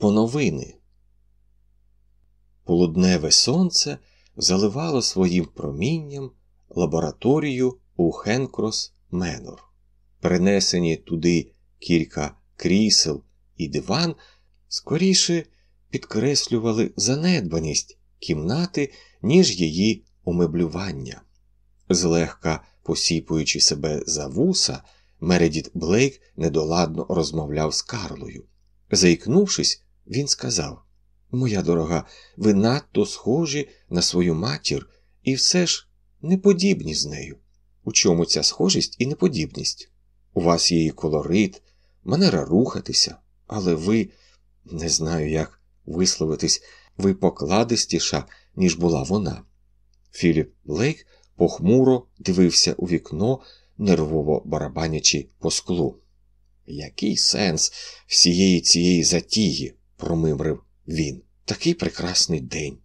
по новини. Полудневе сонце заливало своїм промінням лабораторію у Хенкрос Менор. Принесені туди кілька крісел і диван скоріше підкреслювали занедбаність кімнати, ніж її умеблювання. Злегка посіпуючи себе за вуса, Мередіт Блейк недоладно розмовляв з Карлою. Заікнувшись, він сказав Моя дорога, ви надто схожі на свою матір і все ж неподібні з нею. У чому ця схожість і неподібність? У вас є і колорит, манера рухатися, але ви не знаю, як висловитись, ви покладистіша, ніж була вона. Філіп Блейк похмуро дивився у вікно, нервово барабанячи по склу. Який сенс всієї цієї затії? Промимрив він. Такий прекрасний день.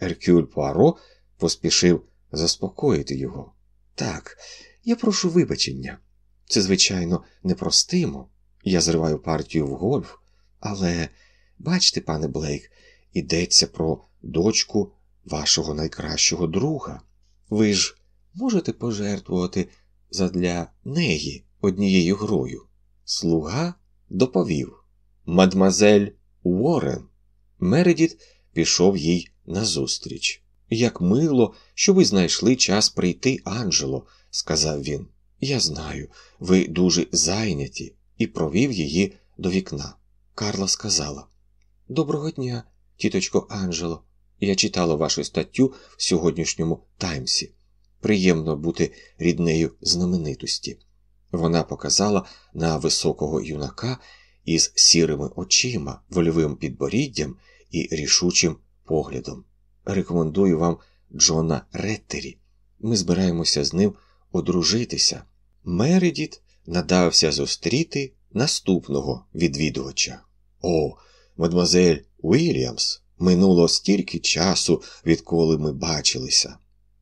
Еркюль Пуаро поспішив заспокоїти його. Так, я прошу вибачення. Це, звичайно, непростимо. Я зриваю партію в гольф, але бачте, пане Блейк, йдеться про дочку вашого найкращого друга. Ви ж можете пожертвувати задля неї однією грою. Слуга доповів Мадмазель Уоррен. Мередіт пішов їй назустріч. Як мило, що ви знайшли час прийти, Анджело, сказав він. Я знаю, ви дуже зайняті, і провів її до вікна. Карла сказала Доброго дня, тіточко Анджело. Я читала вашу статтю в сьогоднішньому Таймсі. Приємно бути ріднею знаменитості. Вона показала на високого юнака із сірими очима, вольовим підборіддям і рішучим поглядом. Рекомендую вам Джона Реттері. Ми збираємося з ним одружитися. Мередіт надався зустріти наступного відвідувача. О, мадемуазель Уільямс, минуло стільки часу, відколи ми бачилися.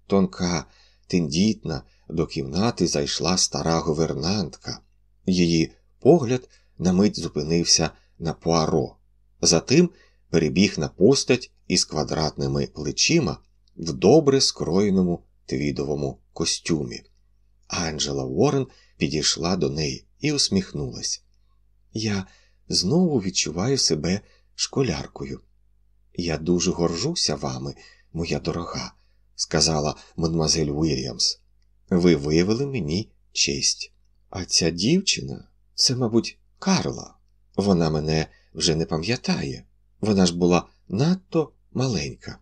Тонка, тендітна, до кімнати зайшла стара говернантка. Її погляд на мить зупинився на пуаро. Затим перебіг на постать із квадратними плечима в добре скроєному твідовому костюмі. Анджела Уоррен підійшла до неї і усміхнулась. Я знову відчуваю себе школяркою. Я дуже горжуся вами, моя дорога, сказала мадемуазель Уільямс. Ви виявили мені честь. А ця дівчина це, мабуть, Карла. Вона мене вже не пам'ятає. Вона ж була надто маленька.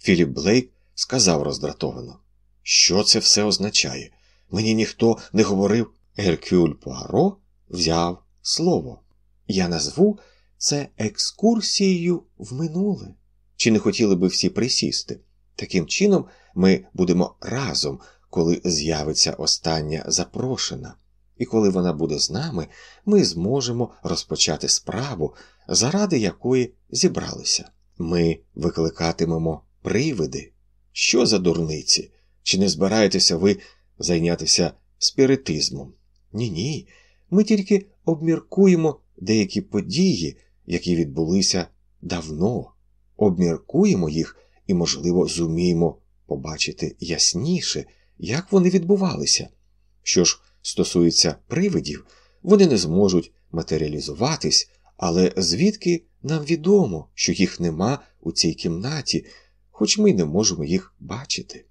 Філіп Блейк сказав роздратовано, що це все означає. Мені ніхто не говорив. Геркюль Пуаро взяв слово. Я назву це екскурсією в минуле. Чи не хотіли би всі присісти? Таким чином, ми будемо разом, коли з'явиться остання запрошена, і коли вона буде з нами, ми зможемо розпочати справу, заради якої зібралися. Ми викликатимемо привиди. Що за дурниці? Чи не збираєтеся ви зайнятися спіритизмом? Ні, ні. Ми тільки обміркуємо деякі події, які відбулися давно, обміркуємо їх і, можливо, зуміємо побачити ясніше, як вони відбувалися. Що ж стосується привидів, вони не зможуть матеріалізуватись, але звідки нам відомо, що їх нема у цій кімнаті, хоч ми не можемо їх бачити.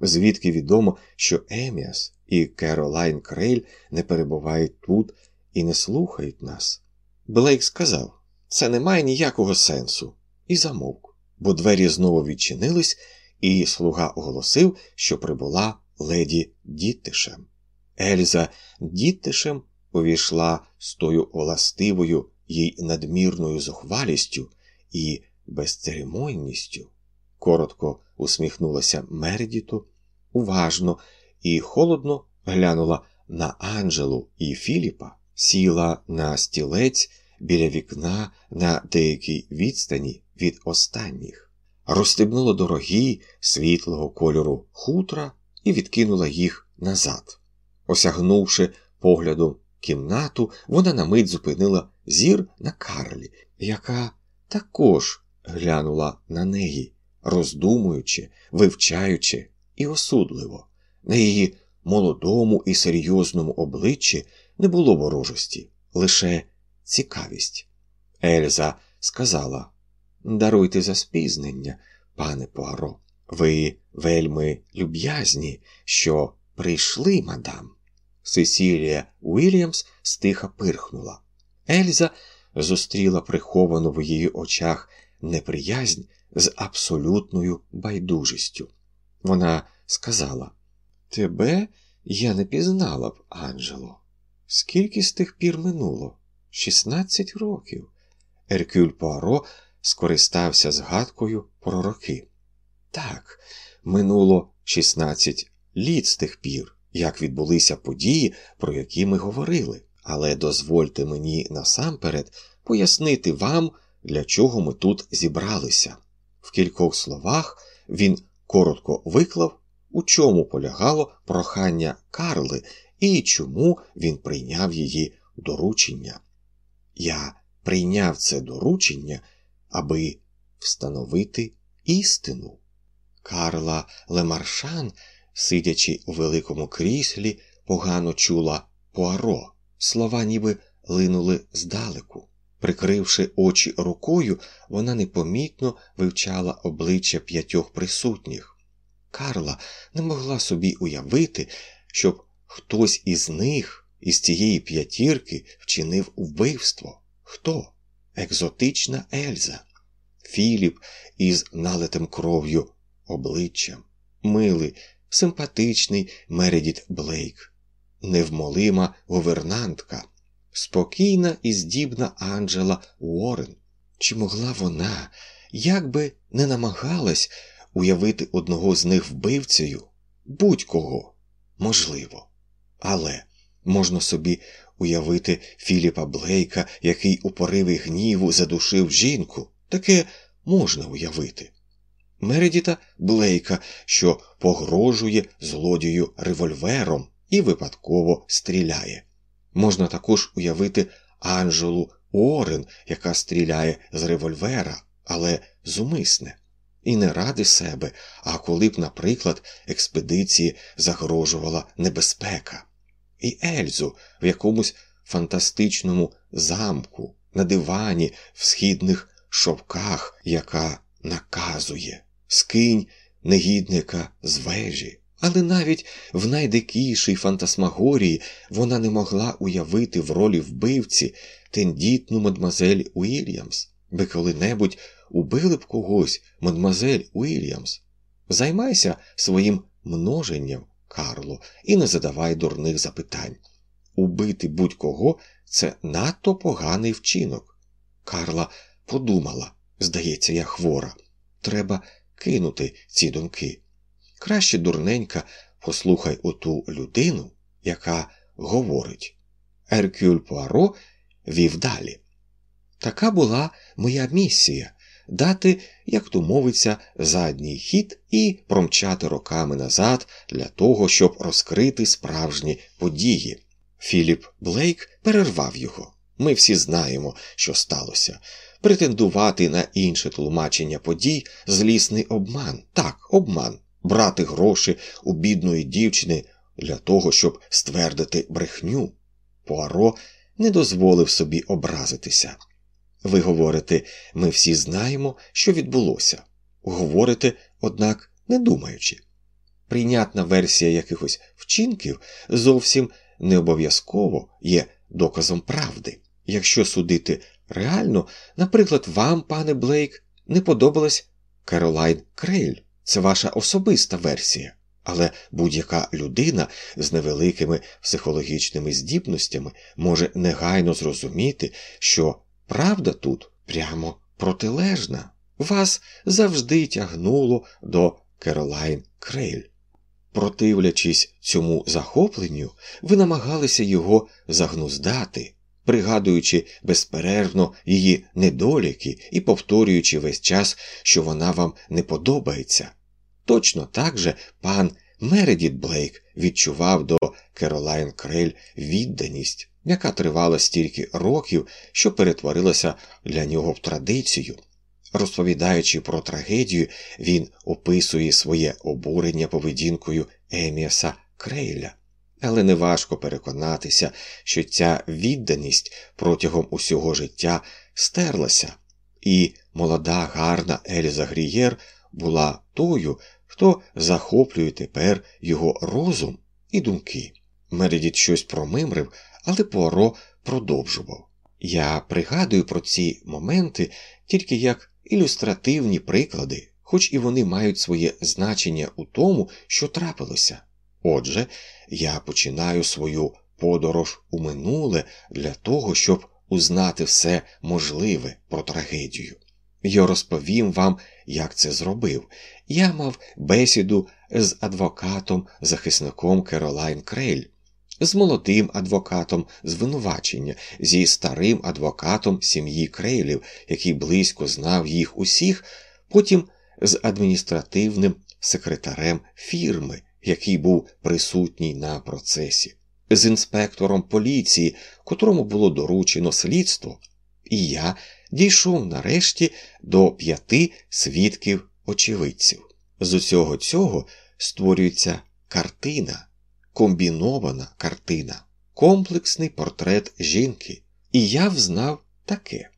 Звідки відомо, що Еміас і Керолайн Крейль не перебувають тут і не слухають нас. Блейк сказав це не має ніякого сенсу, і замовк, бо двері знову відчинились, і слуга оголосив, що прибула леді Діттишем. Ельза Діттишем увійшла з тою властивою їй надмірною зухвалістю і безцеремонністю. Коротко усміхнулася Мередіту, уважно і холодно глянула на Анджелу і Філіпа, сіла на стілець біля вікна на деякій відстані від останніх, розстебнула дорогі світлого кольору хутра і відкинула їх назад. Осягнувши поглядом кімнату, вона на мить зупинила зір на Карлі, яка також глянула на неї, роздумуючи, вивчаючи і осудливо. На її молодому і серйозному обличчі не було ворожості, лише цікавість. Ельза сказала Даруйте за спізнення, пане Пуаро. Ви вельми люб'язні, що прийшли, мадам. Сесілія Уільямс стиха пирхнула. Ельза зустріла приховану в її очах неприязнь з абсолютною байдужістю. Вона сказала: Тебе я не пізнала б, Анджело. Скільки з тих пір минуло? Шістнадцять років. Еркюль Пуаро скористався згадкою про роки. Так, минуло 16 літ з тих пір, як відбулися події, про які ми говорили, але дозвольте мені насамперед пояснити вам, для чого ми тут зібралися. В кількох словах він коротко виклав, у чому полягало прохання Карли і чому він прийняв її доручення. Я прийняв це доручення, аби встановити істину. Карла Лемаршан, сидячи у великому кріслі, погано чула Пуаро. Слова ніби линули здалеку. Прикривши очі рукою, вона непомітно вивчала обличчя п'ятьох присутніх. Карла не могла собі уявити, щоб хтось із них, із цієї п'ятірки, вчинив вбивство. Хто? Екзотична Ельза. Філіп із налитим кров'ю обличчям, милий, симпатичний Мередіт Блейк, невмолима гувернантка, спокійна і здібна Анджела Уоррен. Чи могла вона, як би не намагалась уявити одного з них вбивцею, будь-кого, можливо, але можна собі уявити Філіпа Блейка, який у пориві гніву задушив жінку, таке можна уявити. Мередіта Блейка, що погрожує злодію револьвером і випадково стріляє. Можна також уявити Анжелу Орен, яка стріляє з револьвера, але зумисне. І не ради себе, а коли б, наприклад, експедиції загрожувала небезпека, і Ельзу в якомусь фантастичному замку, на дивані в східних шовках, яка наказує скинь негідника з вежі. Але навіть в найдикішій фантасмагорії вона не могла уявити в ролі вбивці тендітну мадмазель Уільямс, би коли-небудь убили б когось, мадмазель Уільямс. Займайся своїм множенням, Карло, і не задавай дурних запитань. Убити будь-кого це надто поганий вчинок. Карла подумала здається, я хвора. Треба кинути ці думки. Краще, дурненька, послухай оту людину, яка говорить. Еркюль Пуаро вів далі. Така була моя місія дати, як то мовиться, задній хід і промчати роками назад для того, щоб розкрити справжні події. Філіп Блейк перервав його. Ми всі знаємо, що сталося. Претендувати на інше тлумачення подій злісний обман, так, обман, брати гроші у бідної дівчини для того, щоб ствердити брехню. Пуаро не дозволив собі образитися. Ви говорите, ми всі знаємо, що відбулося. Говорите, однак, не думаючи. Прийнятна версія якихось вчинків зовсім не обов'язково є доказом правди. Якщо судити реально, наприклад, вам, пане Блейк, не подобалась Керолайн Крейль. Це ваша особиста версія. Але будь-яка людина з невеликими психологічними здібностями може негайно зрозуміти, що правда тут прямо протилежна. Вас завжди тягнуло до Керолайн Крейль. Противлячись цьому захопленню, ви намагалися його загнуздати, пригадуючи безперервно її недоліки і повторюючи весь час, що вона вам не подобається. Точно так же пан Мередіт Блейк відчував до Керолайн Крель відданість, яка тривала стільки років, що перетворилася для нього в традицію. Розповідаючи про трагедію, він описує своє обурення поведінкою Еміаса Крейля. Але неважко переконатися, що ця відданість протягом усього життя стерлася, і молода, гарна Ельза Грієр була тою, хто захоплює тепер його розум і думки. Мередіт щось промимрив, але Пуаро продовжував. Я пригадую про ці моменти тільки як ілюстративні приклади, хоч і вони мають своє значення у тому, що трапилося. Отже, я починаю свою подорож у минуле для того, щоб узнати все можливе про трагедію. Я розповім вам, як це зробив. Я мав бесіду з адвокатом, захисником Керолайн Крель, з молодим адвокатом звинувачення, зі старим адвокатом сім'ї Крейлів, який близько знав їх усіх, потім з адміністративним секретарем фірми, який був присутній на процесі, з інспектором поліції, котрому було доручено слідство, і я дійшов нарешті до п'яти свідків очевидців. З усього цього створюється картина, комбінована картина, комплексний портрет жінки. І я взнав таке.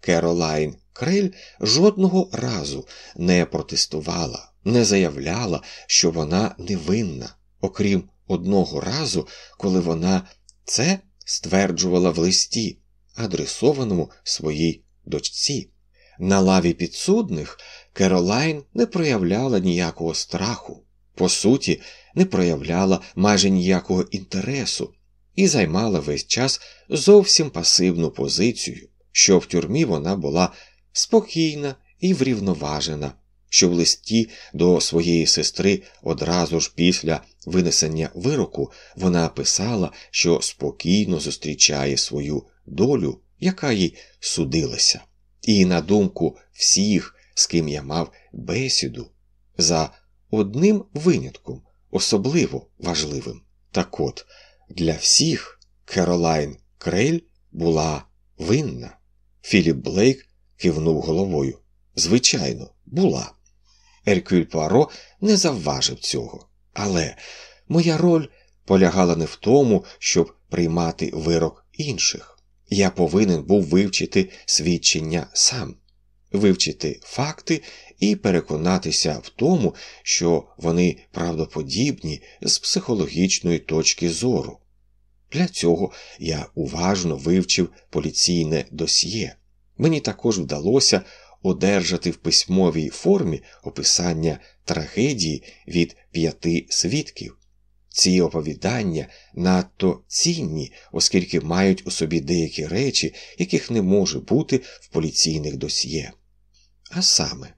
Керолайн Крель жодного разу не протестувала, не заявляла, що вона невинна, окрім одного разу, коли вона це стверджувала в листі, адресованому своїй дочці. На лаві підсудних Керолайн не проявляла ніякого страху, по суті, не проявляла майже ніякого інтересу і займала весь час зовсім пасивну позицію, що в тюрмі вона була спокійна і врівноважена, що в листі до своєї сестри одразу ж після винесення вироку вона писала, що спокійно зустрічає свою долю, яка їй судилася. І на думку всіх, з ким я мав бесіду, за одним винятком, особливо важливим. Так от, для всіх Керолайн Крель була винна. Філіп Блейк кивнув головою. Звичайно, була. Еркюль Пуаро не завважив цього. Але моя роль полягала не в тому, щоб приймати вирок інших. Я повинен був вивчити свідчення сам, вивчити факти і переконатися в тому, що вони правдоподібні з психологічної точки зору. Для цього я уважно вивчив поліційне досьє. Мені також вдалося одержати в письмовій формі описання трагедії від п'яти свідків. Ці оповідання надто цінні, оскільки мають у собі деякі речі, яких не може бути в поліційних досьє. А саме,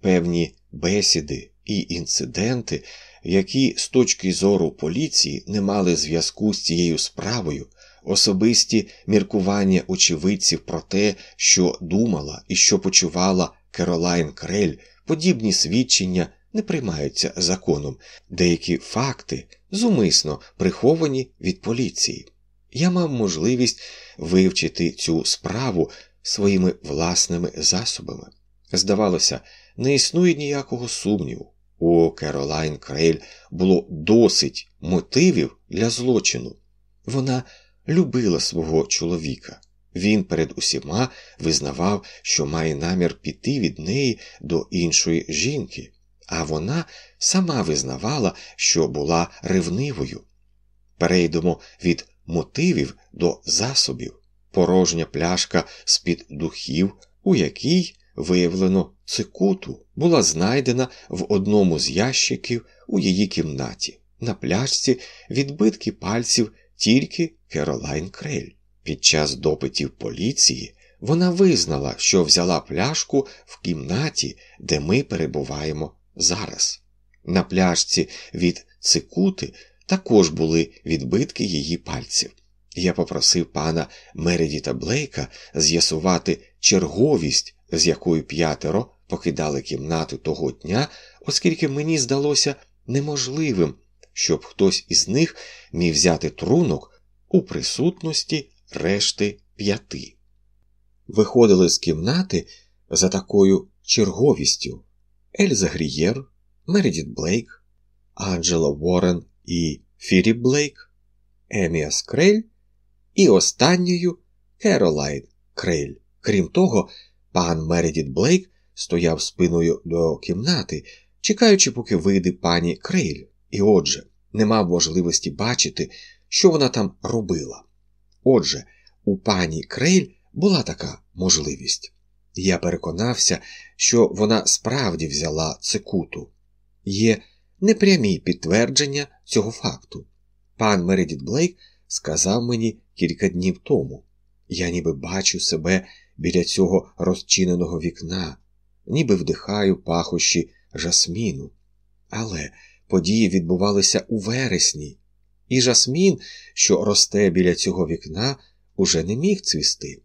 певні бесіди і інциденти, які з точки зору поліції не мали зв'язку з цією справою, особисті міркування очевидців про те, що думала і що почувала Керолайн Крель, подібні свідчення не приймаються законом, деякі факти зумисно приховані від поліції. Я мав можливість вивчити цю справу своїми власними засобами. Здавалося, не існує ніякого сумніву. У Керолайн Крейль було досить мотивів для злочину. Вона любила свого чоловіка. Він перед усіма визнавав, що має намір піти від неї до іншої жінки, а вона сама визнавала, що була ревнивою. Перейдемо від мотивів до засобів, порожня пляшка з-під духів, у якій виявлено цикуту, була знайдена в одному з ящиків у її кімнаті. На пляшці відбитки пальців тільки Керолайн Крель. Під час допитів поліції вона визнала, що взяла пляшку в кімнаті, де ми перебуваємо зараз. На пляшці від цикути також були відбитки її пальців. Я попросив пана Мередіта Блейка з'ясувати черговість, з якою п'ятеро покидали кімнату того дня, оскільки мені здалося неможливим, щоб хтось із них міг взяти трунок у присутності решти п'яти. Виходили з кімнати за такою черговістю Ельза Грієр, Мередіт Блейк, Анджела Уоррен і Філіп Блейк, Еміас Крейль і останньою Керолайн Крейль. Крім того, пан Мередіт Блейк стояв спиною до кімнати, чекаючи, поки вийде пані Крейль, і отже, не мав можливості бачити, що вона там робила. Отже, у пані Крейль була така можливість. Я переконався, що вона справді взяла цикуту. Є непрямі підтвердження цього факту. Пан Мередіт Блейк сказав мені кілька днів тому. Я ніби бачу себе біля цього розчиненого вікна, ніби вдихаю пахощі жасміну. Але події відбувалися у вересні, і жасмін, що росте біля цього вікна, уже не міг цвісти.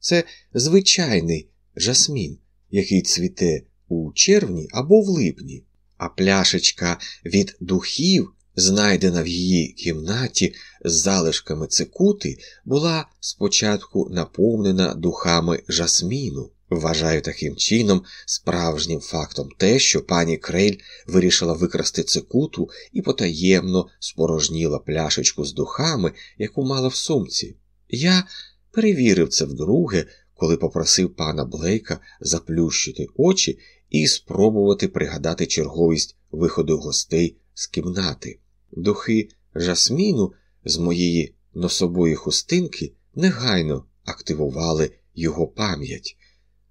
Це звичайний жасмін, який цвіте у червні або в липні, а пляшечка від духів, знайдена в її кімнаті з залишками цикути, була спочатку наповнена духами жасміну. Вважаю таким чином справжнім фактом те, що пані Крейль вирішила викрасти цикуту і потаємно спорожніла пляшечку з духами, яку мала в сумці. Я перевірив це вдруге, коли попросив пана Блейка заплющити очі і спробувати пригадати черговість виходу гостей з кімнати. Духи жасміну з моєї носової хустинки негайно активували його пам'ять.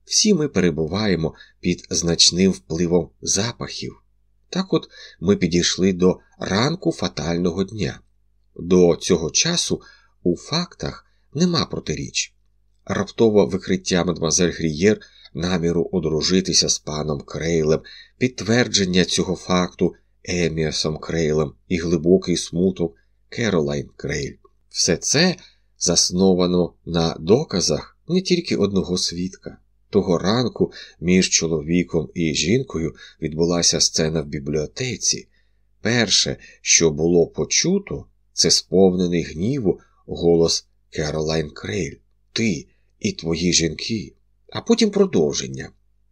Всі ми перебуваємо під значним впливом запахів. Так от ми підійшли до ранку фатального дня. До цього часу у фактах нема протиріч. Раптове викриття мадемуазель Грієр наміру одружитися з паном Крейлем, підтвердження цього факту Еміасом Крейлем і глибокий смуток Керолайн Крейль. Все це засновано на доказах не тільки одного свідка. Того ранку між чоловіком і жінкою відбулася сцена в бібліотеці. Перше, що було почуто, це сповнений гніву голос Керолайн Крейль. Ти і твої жінки, а потім продовження.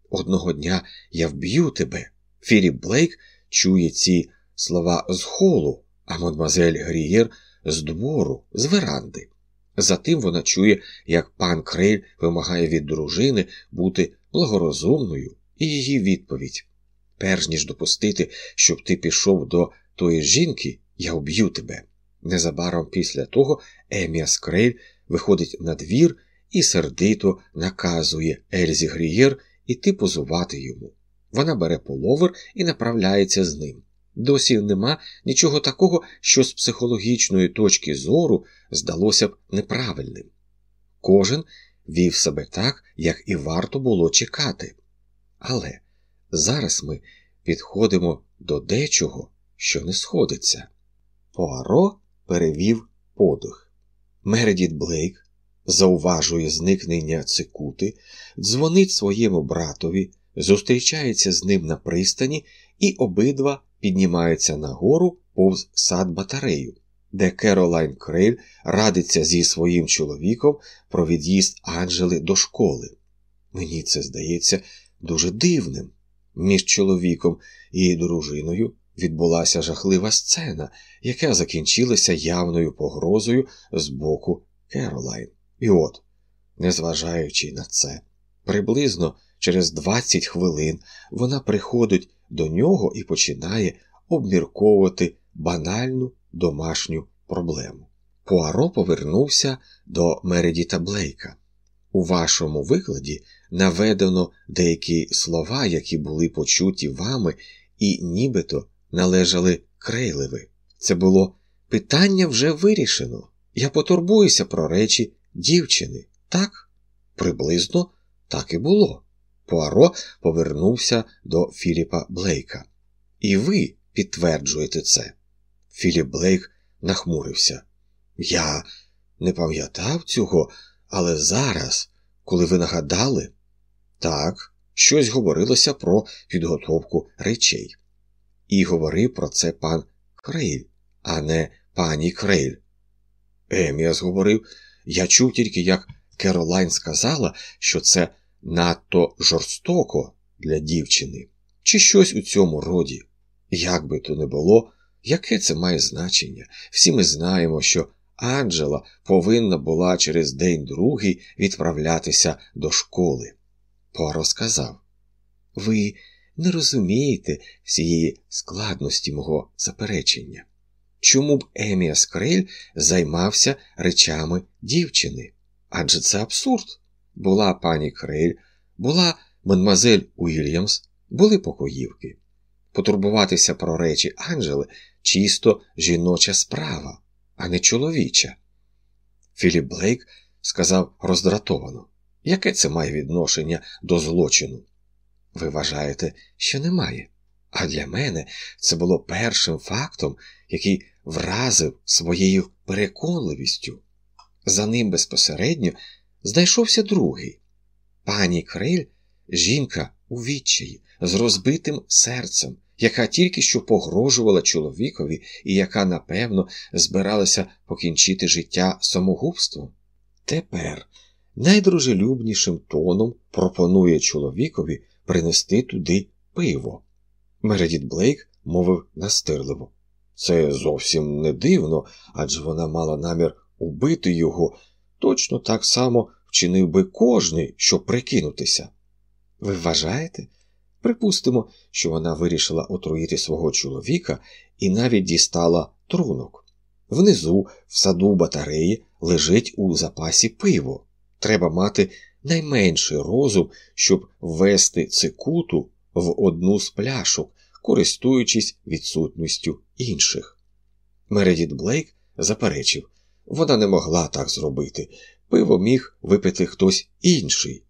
Одного дня я вб'ю тебе. Філіп Блейк чує ці слова з холу, а мадемуазель Грієр з двору, з веранди. Затим вона чує, як пан Крейль вимагає від дружини бути благорозумною, і її відповідь перш ніж допустити, щоб ти пішов до тої жінки, я вб'ю тебе. Незабаром після того Еміас Крейль виходить на двір і сердито наказує Ельзі Грієр іти позувати йому. Вона бере половер і направляється з ним. Досі нема нічого такого, що з психологічної точки зору здалося б неправильним. Кожен вів себе так, як і варто було чекати. Але зараз ми підходимо до дечого, що не сходиться. Пуаро перевів подих. Мередіт Блейк зауважує зникнення цикути, дзвонить своєму братові, зустрічається з ним на пристані, і обидва піднімаються нагору повз сад батарею, де Керолайн Крейль радиться зі своїм чоловіком про від'їзд Анджели до школи. Мені це здається дуже дивним. Між чоловіком і дружиною відбулася жахлива сцена, яка закінчилася явною погрозою з боку Керолайн. І от, незважаючи на це, приблизно через 20 хвилин вона приходить до нього і починає обмірковувати банальну домашню проблему. Пуаро повернувся до Мередіта Блейка. У вашому викладі наведено деякі слова, які були почуті вами і нібито належали Крейлеві. Це було питання вже вирішено. Я потурбуюся про речі дівчини. Так? Приблизно так і було. Пуаро повернувся до Філіпа Блейка. І ви підтверджуєте це. Філіп Блейк нахмурився. Я не пам'ятав цього, але зараз, коли ви нагадали, так, щось говорилося про підготовку речей. і говорив про це пан Крейль, а не пані Крейль. Еміас говорив, я чув тільки, як Керолайн сказала, що це надто жорстоко для дівчини, чи щось у цьому роді. Як би то не було, яке це має значення? Всі ми знаємо, що Анджела повинна була через день другий відправлятися до школи. Поро сказав Ви не розумієте всієї складності мого заперечення. Чому б Еміас Крель займався речами дівчини? Адже це абсурд. Була пані Крель, була мадмазель Уільямс, були покоївки. Потурбуватися про речі Анджели чисто жіноча справа, а не чоловіча. Філіп Блейк сказав роздратовано, яке це має відношення до злочину? Ви вважаєте, що немає. А для мене це було першим фактом, який вразив своєю переконливістю. За ним безпосередньо знайшовся другий. Пані Криль, жінка у відчаї, з розбитим серцем, яка тільки що погрожувала чоловікові і яка, напевно, збиралася покінчити життя самогубством. Тепер найдружелюбнішим тоном пропонує чоловікові принести туди пиво. Мередіт Блейк мовив настирливо. Це зовсім не дивно, адже вона мала намір убити його, точно так само вчинив би кожний, щоб прикинутися. Ви вважаєте? Припустимо, що вона вирішила отруїти свого чоловіка і навіть дістала трунок. Внизу, в саду батареї, лежить у запасі пиво. Треба мати найменший розум, щоб ввести цикуту в одну з пляшок, користуючись відсутністю інших. Мередіт Блейк заперечив вона не могла так зробити. Пиво міг випити хтось інший.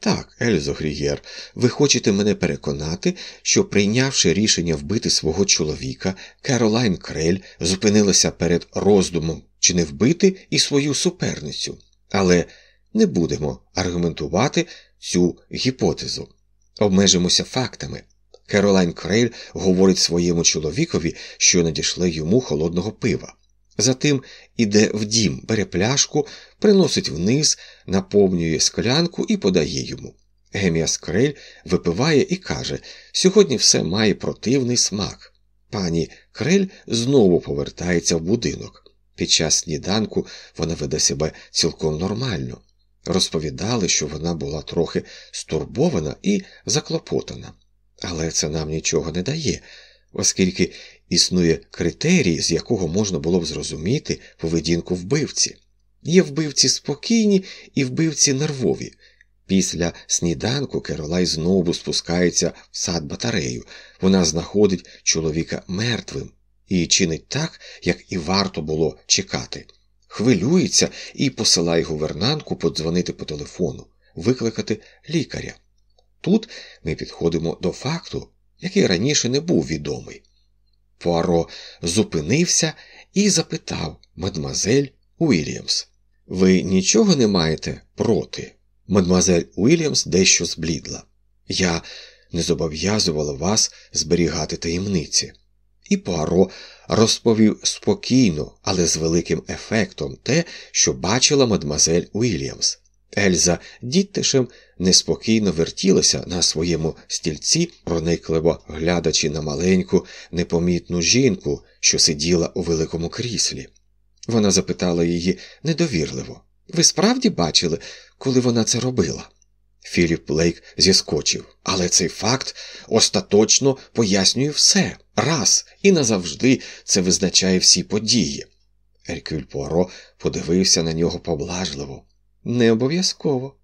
Так, Ельзо Грігєр, ви хочете мене переконати, що, прийнявши рішення вбити свого чоловіка, Керолайн Крель зупинилася перед роздумом чи не вбити і свою суперницю, але не будемо аргументувати цю гіпотезу. Обмежимося фактами. Керолайн Крейль говорить своєму чоловікові, що надійшли йому холодного пива. Затим іде в дім, бере пляшку, приносить вниз, наповнює склянку і подає йому. Геміас Крель випиває і каже: сьогодні все має противний смак. Пані Крель знову повертається в будинок. Під час сніданку вона веде себе цілком нормально. Розповідали, що вона була трохи стурбована і заклопотана. Але це нам нічого не дає, оскільки існує критерій, з якого можна було б зрозуміти поведінку вбивці. Є вбивці спокійні і вбивці нервові. Після сніданку Керолай знову спускається в сад батарею. Вона знаходить чоловіка мертвим і чинить так, як і варто було чекати. Хвилюється і посилає гувернантку подзвонити по телефону, викликати лікаря. Тут ми підходимо до факту, який раніше не був відомий. Пуаро зупинився і запитав мадмазель Уільямс. Ви нічого не маєте проти? Мадмазель Уільямс дещо зблідла. Я не зобов'язувала вас зберігати таємниці. І Пуаро розповів спокійно, але з великим ефектом те, що бачила мадмазель Уільямс. Ельза діттишем неспокійно вертілася на своєму стільці, проникливо глядачи на маленьку, непомітну жінку, що сиділа у великому кріслі. Вона запитала її недовірливо ви справді бачили, коли вона це робила? Філіп Блейк зіскочив, але цей факт остаточно пояснює все раз і назавжди це визначає всі події. Еркюль Пуаро подивився на нього поблажливо. Не обов'язково.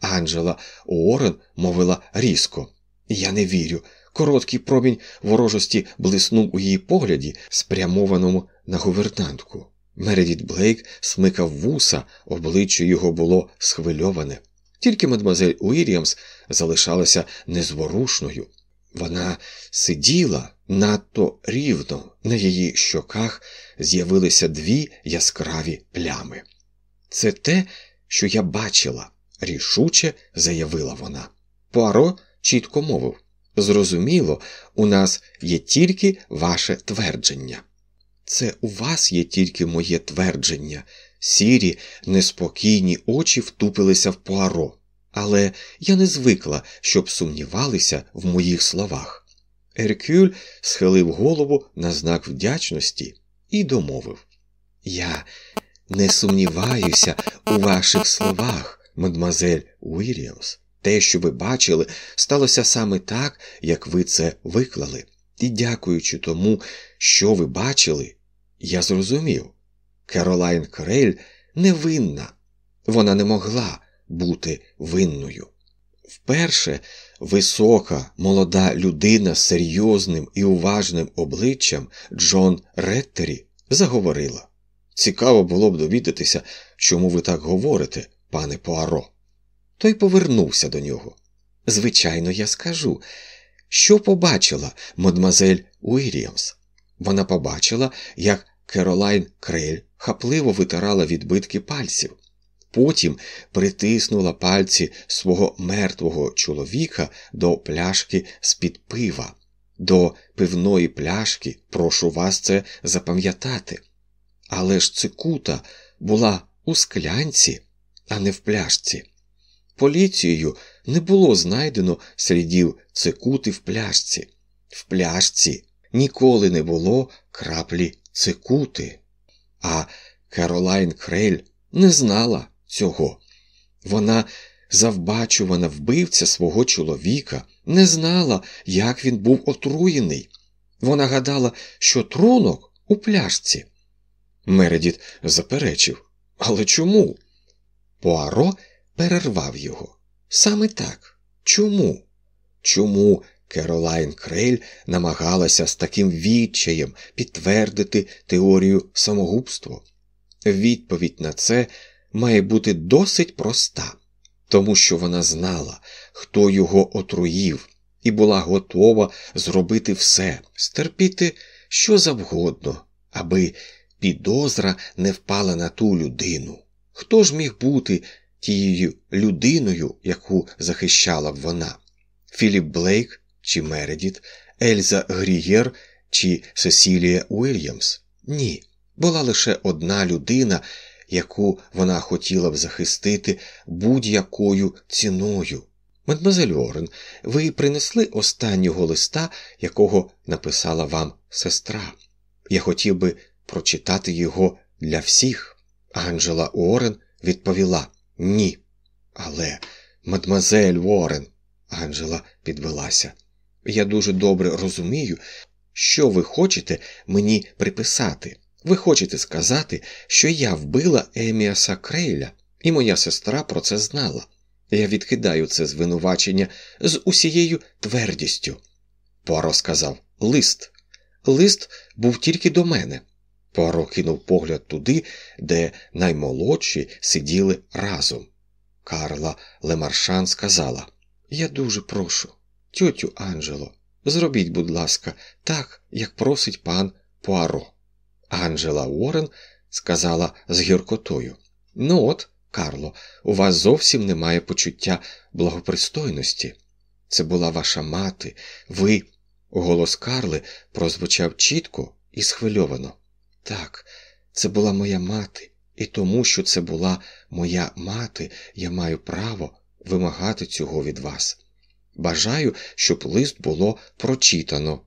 Анджела Уоррен мовила різко. Я не вірю. Короткий промінь ворожості блиснув у її погляді, спрямованому на гувернантку. Мередіт Блейк смикав вуса, обличчя його було схвильоване. Тільки мадемуазель Уільямс залишалася незворушною. Вона сиділа надто рівно, на її щоках з'явилися дві яскраві плями. Це те, що я бачила, рішуче заявила вона. Пуаро чітко мовив Зрозуміло, у нас є тільки ваше твердження. Це у вас є тільки моє твердження. Сірі, неспокійні очі втупилися в Пуаро, але я не звикла, щоб сумнівалися в моїх словах. Еркюль схилив голову на знак вдячності і домовив Я не сумніваюся у ваших словах, мадмазель Уільямс. Те, що ви бачили, сталося саме так, як ви це виклали. І, дякуючи тому, що ви бачили, я зрозумів. Керолайн Крель невинна, вона не могла бути винною. Вперше висока, молода людина з серйозним і уважним обличчям Джон Реттері заговорила. Цікаво було б довідатися, чому ви так говорите, пане Пуаро. Той повернувся до нього. Звичайно, я скажу, що побачила мадмазель Уільямс. Вона побачила, як Керолайн Крель хапливо витирала відбитки пальців. Потім притиснула пальці свого мертвого чоловіка до пляшки з-під пива, до пивної пляшки, прошу вас це запам'ятати. Але ж цикута була у склянці, а не в пляшці. Поліцією не було знайдено слідів цикути в пляшці. В пляшці ніколи не було краплі цикути. А Керолайн Крель не знала цього. Вона, завбачувана вбивця свого чоловіка, не знала, як він був отруєний. Вона гадала, що трунок у пляшці. Мередіт заперечив. Але чому? Пуаро перервав його. Саме так. Чому? Чому Керолайн Крель намагалася з таким відчаєм підтвердити теорію самогубства? Відповідь на це має бути досить проста, тому що вона знала, хто його отруїв, і була готова зробити все, стерпіти що завгодно, аби підозра не впала на ту людину. Хто ж міг бути тією людиною, яку захищала б вона? Філіп Блейк чи Мередіт, Ельза Грієр чи Сесілія Уільямс? Ні, була лише одна людина, яку вона хотіла б захистити будь-якою ціною. Мадмазель Орен, ви принесли останнього листа, якого написала вам сестра. Я хотів би прочитати його для всіх. Анджела Уоррен відповіла ні. Але, мадмазель Уоррен, Анджела підвелася. Я дуже добре розумію, що ви хочете мені приписати. Ви хочете сказати, що я вбила Еміаса Крейля, і моя сестра про це знала. Я відкидаю це звинувачення з усією твердістю. Пуаро сказав лист. Лист був тільки до мене. Пуаро кинув погляд туди, де наймолодші сиділи разом. Карла Лемаршан сказала Я дуже прошу, тьотю Анджело, зробіть, будь ласка, так, як просить пан Пуаро. Анджела Уоррен сказала з гіркотою Ну от, Карло, у вас зовсім немає почуття благопристойності. Це була ваша мати, ви. Голос Карли прозвучав чітко і схвильовано. Так, це була моя мати, і тому, що це була моя мати, я маю право вимагати цього від вас. Бажаю, щоб лист було прочитано.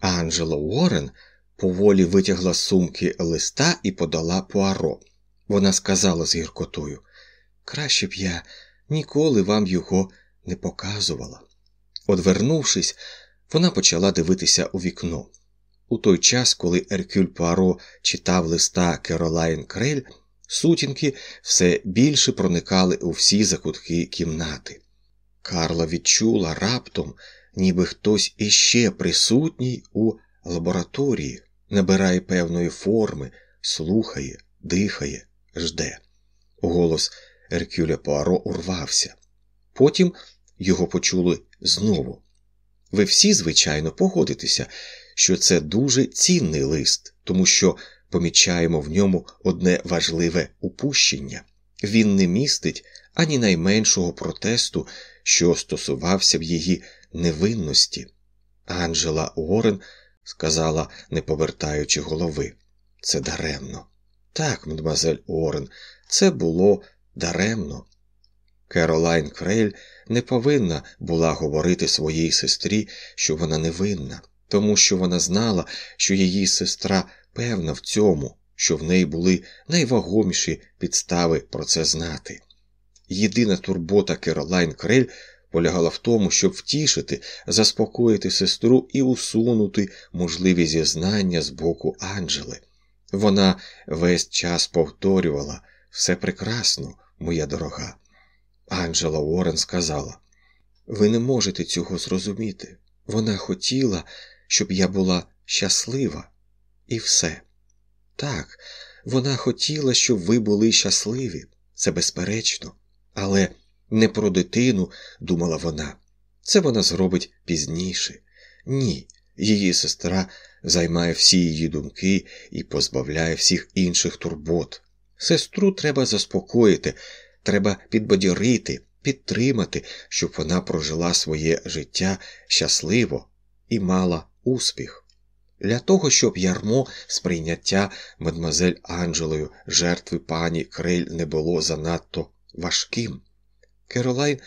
Анджела Уоррен поволі витягла з сумки листа і подала Пуаро. Вона сказала з гіркотою Краще б я ніколи вам його не показувала. Одвернувшись, вона почала дивитися у вікно. У той час, коли Еркюль Пуаро читав листа Керолайн Крель, сутінки все більше проникали у всі закутки кімнати. Карла відчула раптом, ніби хтось іще присутній у лабораторії, набирає певної форми, слухає, дихає, жде. Голос Еркюля Пуаро урвався. Потім його почули знову. Ви всі, звичайно, погодитеся, що це дуже цінний лист, тому що помічаємо в ньому одне важливе упущення він не містить ані найменшого протесту, що стосувався б її невинності. Анджела Уоррен сказала, не повертаючи голови. Це даремно. Так, мадемуазель Уоррен, це було даремно. Керолайн Крейль не повинна була говорити своїй сестрі, що вона невинна, тому що вона знала, що її сестра певна в цьому, що в неї були найвагоміші підстави про це знати. Єдина турбота Керолайн Крель полягала в тому, щоб втішити, заспокоїти сестру і усунути можливі зізнання з боку Анджели. Вона весь час повторювала все прекрасно, моя дорога. Анджела Уоррен сказала: Ви не можете цього зрозуміти. Вона хотіла, щоб я була щаслива, і все. Так, вона хотіла, щоб ви були щасливі, це безперечно, але не про дитину, думала вона. Це вона зробить пізніше. Ні, її сестра займає всі її думки і позбавляє всіх інших турбот. Сестру треба заспокоїти, треба підбадьорити, підтримати, щоб вона прожила своє життя щасливо і мала успіх. Для того, щоб ярмо сприйняття мадмазель Анджелою, жертви пані Крель не було занадто важким. Керолайн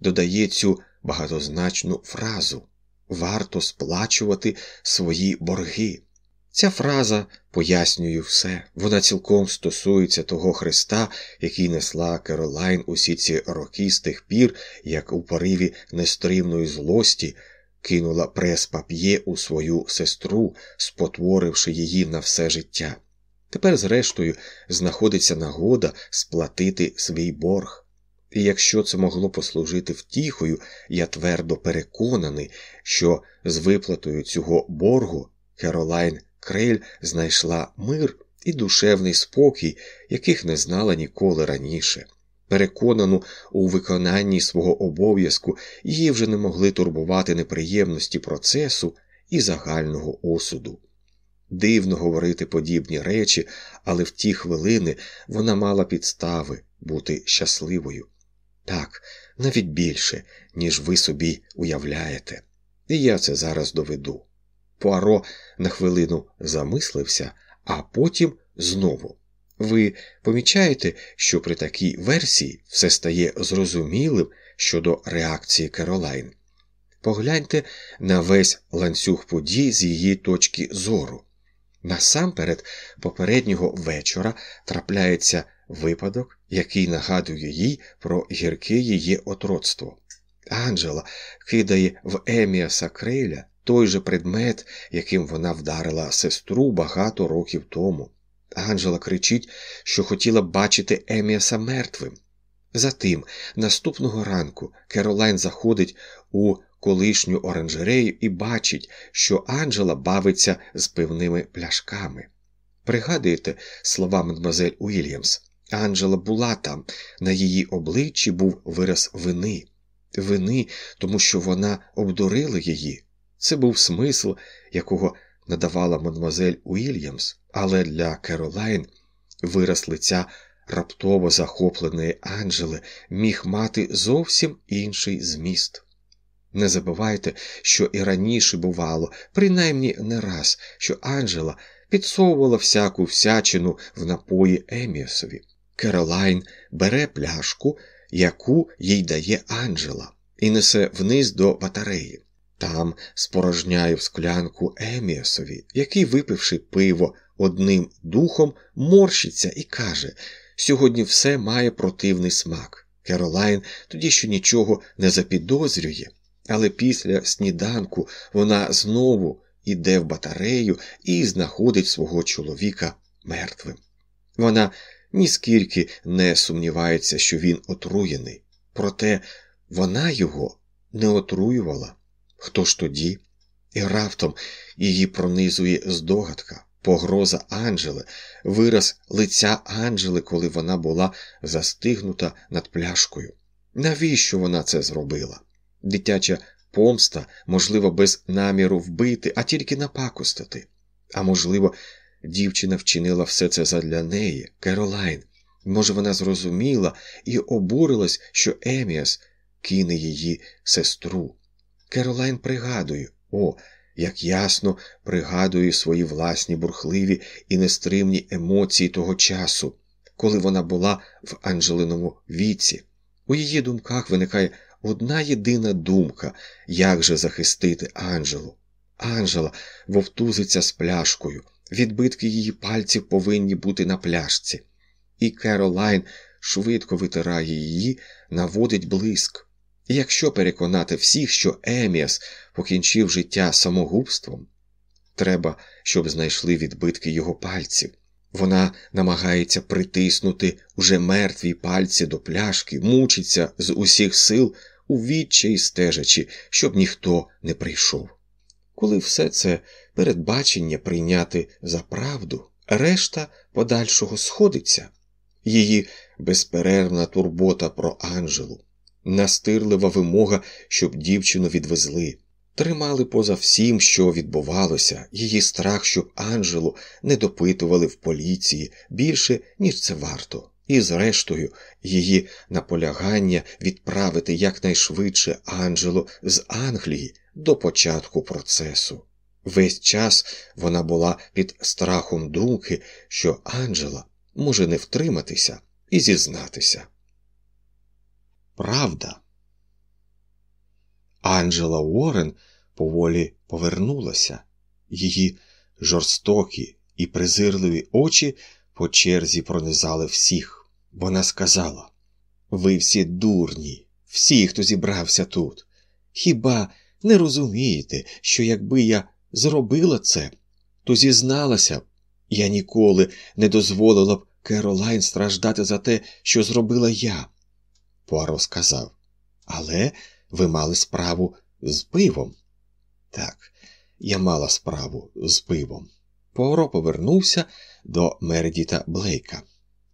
додає цю багатозначну фразу варто сплачувати свої борги. Ця фраза пояснює все, вона цілком стосується того Христа, який несла Керолайн усі ці роки з тих пір, як у пориві нестримної злості кинула прес пап'є у свою сестру, спотворивши її на все життя. Тепер, зрештою, знаходиться нагода сплатити свій борг. І якщо це могло послужити втіхою, я твердо переконаний, що з виплатою цього боргу Керолайн Крель знайшла мир і душевний спокій, яких не знала ніколи раніше. Переконану у виконанні свого обов'язку, її вже не могли турбувати неприємності процесу і загального осуду. Дивно говорити подібні речі, але в ті хвилини вона мала підстави бути щасливою. Так, навіть більше, ніж ви собі уявляєте. І я це зараз доведу. Пуаро на хвилину замислився, а потім знову. Ви помічаєте, що при такій версії все стає зрозумілим щодо реакції Керолайн. Погляньте на весь ланцюг подій з її точки зору. Насамперед, попереднього вечора трапляється випадок, який нагадує їй про гірке її отроцтво. Анджела кидає в Еміаса Крейля той же предмет, яким вона вдарила сестру багато років тому. Анджела кричить, що хотіла бачити Еміаса мертвим. Затим, наступного ранку, Керолайн заходить у колишню оранжерею і бачить, що Анджела бавиться з пивними пляшками. Пригадуєте слова мадмазель Уільямс? Анджела була там, на її обличчі був вираз вини, вини, тому що вона обдурила її. Це був смисл, якого надавала мадмазель Уільямс, але для Керолайн вираз лиця раптово захопленої Анджели міг мати зовсім інший зміст. Не забувайте, що і раніше бувало, принаймні не раз, що Анджела підсовувала всяку всячину в напої Еміасові. Керолайн бере пляшку, яку їй дає Анджела, і несе вниз до батареї. Там спорожняє в склянку Еміасові, який, випивши пиво одним духом, морщиться і каже сьогодні все має противний смак. Керолайн тоді ще нічого не запідозрює, але після сніданку вона знову йде в батарею і знаходить свого чоловіка мертвим. Вона ніскільки не сумнівається, що він отруєний, проте вона його не отруювала. Хто ж тоді? І раптом її пронизує здогадка, погроза Анджели, вираз лиця Анджели, коли вона була застигнута над пляшкою. Навіщо вона це зробила? Дитяча помста, можливо, без наміру вбити, а тільки напакостити. А можливо, дівчина вчинила все це задля неї, Керолайн. Може, вона зрозуміла і обурилась, що Еміас кине її сестру. Керолайн пригадує, о, як ясно пригадую свої власні бурхливі і нестримні емоції того часу, коли вона була в Анджелиному віці. У її думках виникає одна єдина думка, як же захистити Анджелу. Анджела вовтузиться з пляшкою, відбитки її пальців повинні бути на пляшці. І Керолайн швидко витирає її, наводить блиск. Якщо переконати всіх, що Еміас покінчив життя самогубством, треба, щоб знайшли відбитки його пальців. Вона намагається притиснути уже мертві пальці до пляшки, мучиться з усіх сил у відчаї стежачи, щоб ніхто не прийшов. Коли все це передбачення прийняти за правду, решта подальшого сходиться, її безперервна турбота про Анжелу, настирлива вимога, щоб дівчину відвезли, тримали поза всім, що відбувалося, її страх, щоб Анжелу не допитували в поліції більше, ніж це варто. І, зрештою, її наполягання відправити якнайшвидше Анджелу з Англії до початку процесу. Весь час вона була під страхом думки, що Анджела може не втриматися і зізнатися. Правда. Анджела Уоррен поволі повернулася, її жорстокі і презирливі очі по черзі пронизали всіх. Вона сказала Ви всі дурні, всі, хто зібрався тут. Хіба не розумієте, що якби я зробила це, то зізналася б, я ніколи не дозволила б Керолайн страждати за те, що зробила я. Пуаро сказав. Але ви мали справу з пивом. Так, я мала справу з пивом. Пуаро повернувся до Мередіта Блейка.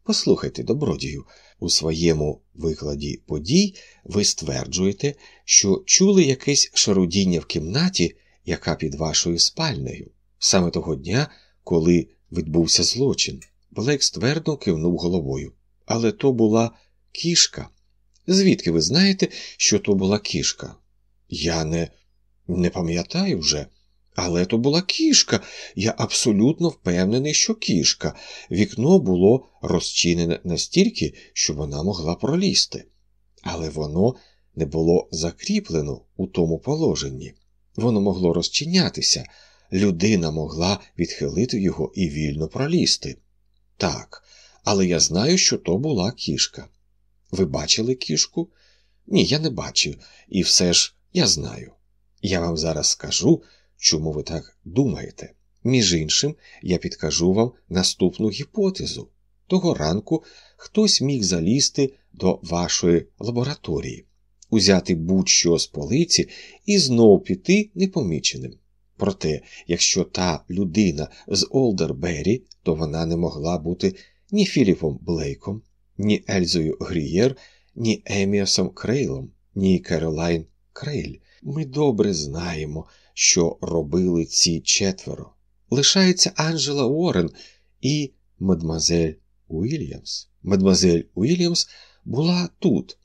Послухайте, добродію, у своєму викладі подій ви стверджуєте, що чули якесь шарудіння в кімнаті, яка під вашою спальнею, саме того дня, коли відбувся злочин. Блейк ствердно кивнув головою. Але то була кішка. Звідки ви знаєте, що то була кішка? Я не, не пам'ятаю вже. Але то була кішка. Я абсолютно впевнений, що кішка. Вікно було розчинене настільки, що вона могла пролізти. Але воно не було закріплено у тому положенні. Воно могло розчинятися. Людина могла відхилити його і вільно пролізти. Так, але я знаю, що то була кішка. Ви бачили кішку? Ні, я не бачив, і все ж я знаю. Я вам зараз скажу. Чому ви так думаєте? Між іншим, я підкажу вам наступну гіпотезу. Того ранку хтось міг залізти до вашої лабораторії, узяти будь-що з полиці і знов піти непоміченим. Проте, якщо та людина з Олдербері, то вона не могла бути ні Філіпом Блейком, ні Ельзою Грієр, ні Еміасом Крейлом, ні Керолайн Крейль. Ми добре знаємо що робили ці четверо. Лишається Анджела Уоррен і мадмазель Уільямс. Мадмазель Уільямс була тут.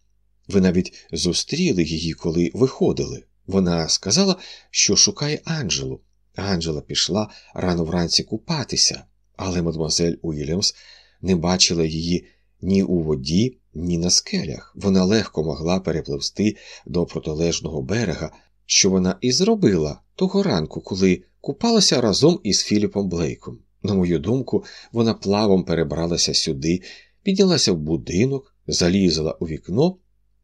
Ви навіть зустріли її, коли виходили. Вона сказала, що шукає Анджелу. Анджела пішла рано вранці купатися, але мадмазель Уільямс не бачила її ні у воді, ні на скелях. Вона легко могла перепливсти до протилежного берега що вона і зробила того ранку, коли купалася разом із Філіпом Блейком. На мою думку, вона плавом перебралася сюди, піднялася в будинок, залізла у вікно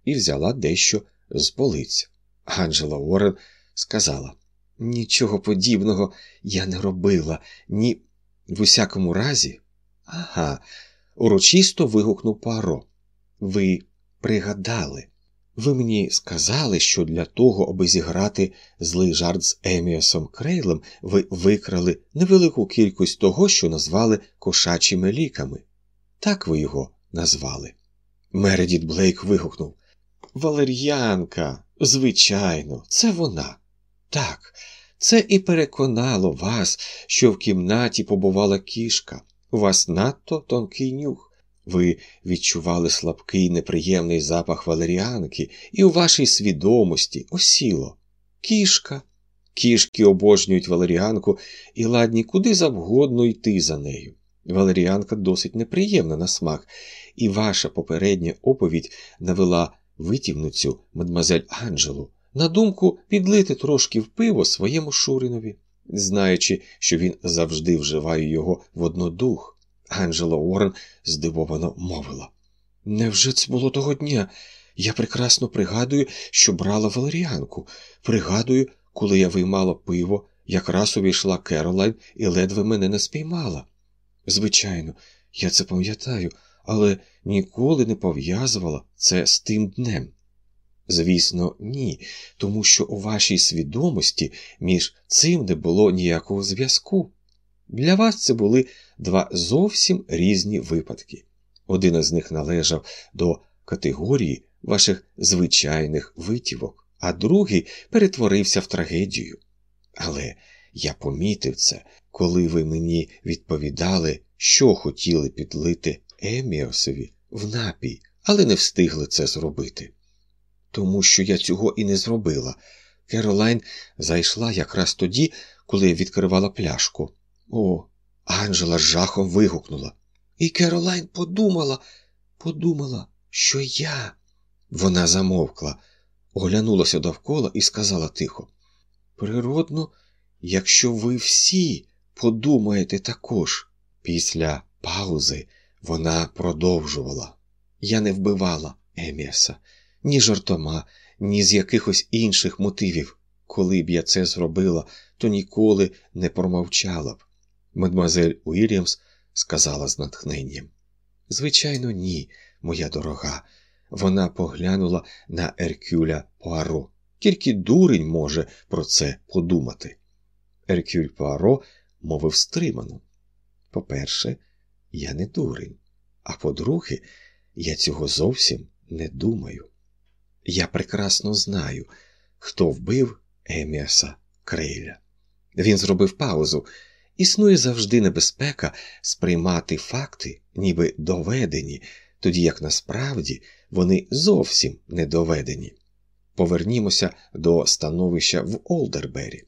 і взяла дещо з полиць. Анджела Уоррен сказала: Нічого подібного я не робила, ні в усякому разі. Ага, урочисто вигукнув Паро. Ви пригадали. Ви мені сказали, що для того, аби зіграти злий жарт з Еміасом Крейлем, ви викрали невелику кількість того, що назвали кошачими ліками. Так ви його назвали. Мередіт Блейк вигукнув Валер'янка, звичайно, це вона. Так, це і переконало вас, що в кімнаті побувала кішка. У вас надто тонкий нюх. Ви відчували слабкий неприємний запах валеріанки, і у вашій свідомості осіло. кішка. Кішки обожнюють валеріанку і ладні куди завгодно йти за нею. Валеріанка досить неприємна на смак, і ваша попередня оповідь навела витівницю мадмазель Анджелу на думку підлити трошки в пиво своєму Шуринові, знаючи, що він завжди вживає його в однодух. Анджела Уоррен здивовано мовила. Невже це було того дня? Я прекрасно пригадую, що брала валеріанку. Пригадую, коли я виймала пиво, якраз увійшла Керолайн і ледве мене не спіймала. Звичайно, я це пам'ятаю, але ніколи не пов'язувала це з тим днем. Звісно, ні, тому що у вашій свідомості між цим не було ніякого зв'язку. Для вас це були два зовсім різні випадки. Один із них належав до категорії ваших звичайних витівок, а другий перетворився в трагедію. Але я помітив це, коли ви мені відповідали, що хотіли підлити Еміосові в напій, але не встигли це зробити. Тому що я цього і не зробила. Керолайн зайшла якраз тоді, коли відкривала пляшку. О, Анжела з жахом вигукнула. І Керолайн подумала, подумала, що я. Вона замовкла, оглянулася довкола і сказала тихо: Природно, якщо ви всі подумаєте також. Після паузи вона продовжувала. Я не вбивала Еміаса ні жартома, ні з якихось інших мотивів. Коли б я це зробила, то ніколи не промовчала б. Мадмазель Уільямс сказала з натхненням. Звичайно, ні, моя дорога. Вона поглянула на Еркюля Пуаро. Тільки дурень може про це подумати. Еркюль Пуаро мовив стримано. По-перше, я не дурень, а по-друге, я цього зовсім не думаю. Я прекрасно знаю, хто вбив Еміаса Крейля. Він зробив паузу. Існує завжди небезпека сприймати факти, ніби доведені, тоді як насправді вони зовсім не доведені. Повернімося до становища в Олдербері.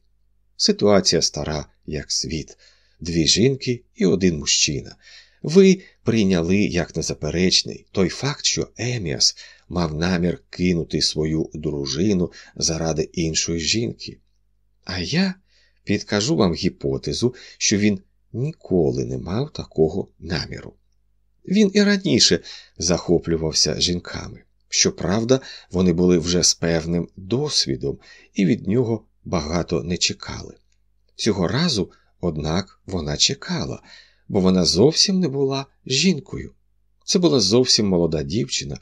Ситуація стара, як світ, дві жінки і один мужчина. Ви прийняли як незаперечний той факт, що Еміас мав намір кинути свою дружину заради іншої жінки. А я підкажу вам гіпотезу, що він ніколи не мав такого наміру. Він і раніше захоплювався жінками. Щоправда, вони були вже з певним досвідом і від нього багато не чекали. Цього разу, однак, вона чекала, бо вона зовсім не була жінкою. Це була зовсім молода дівчина.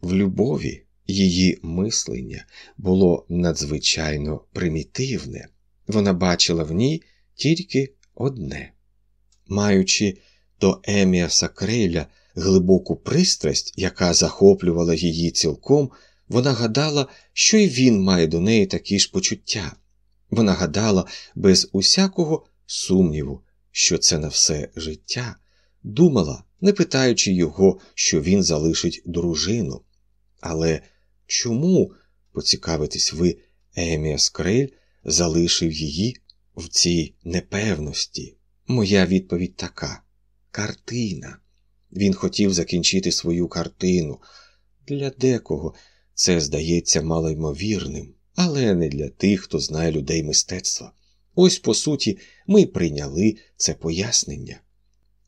В любові її мислення було надзвичайно примітивне. Вона бачила в ній тільки одне. Маючи до Еміаса Креля глибоку пристрасть, яка захоплювала її цілком, вона гадала, що й він має до неї такі ж почуття. Вона гадала без усякого сумніву, що це на все життя, думала, не питаючи його, що він залишить дружину. Але чому, поцікавитесь ви, Еміас Крейль залишив її в цій непевності? Моя відповідь така картина. Він хотів закінчити свою картину. Для декого це здається малоймовірним, але не для тих, хто знає людей мистецтва. Ось, по суті, ми прийняли це пояснення.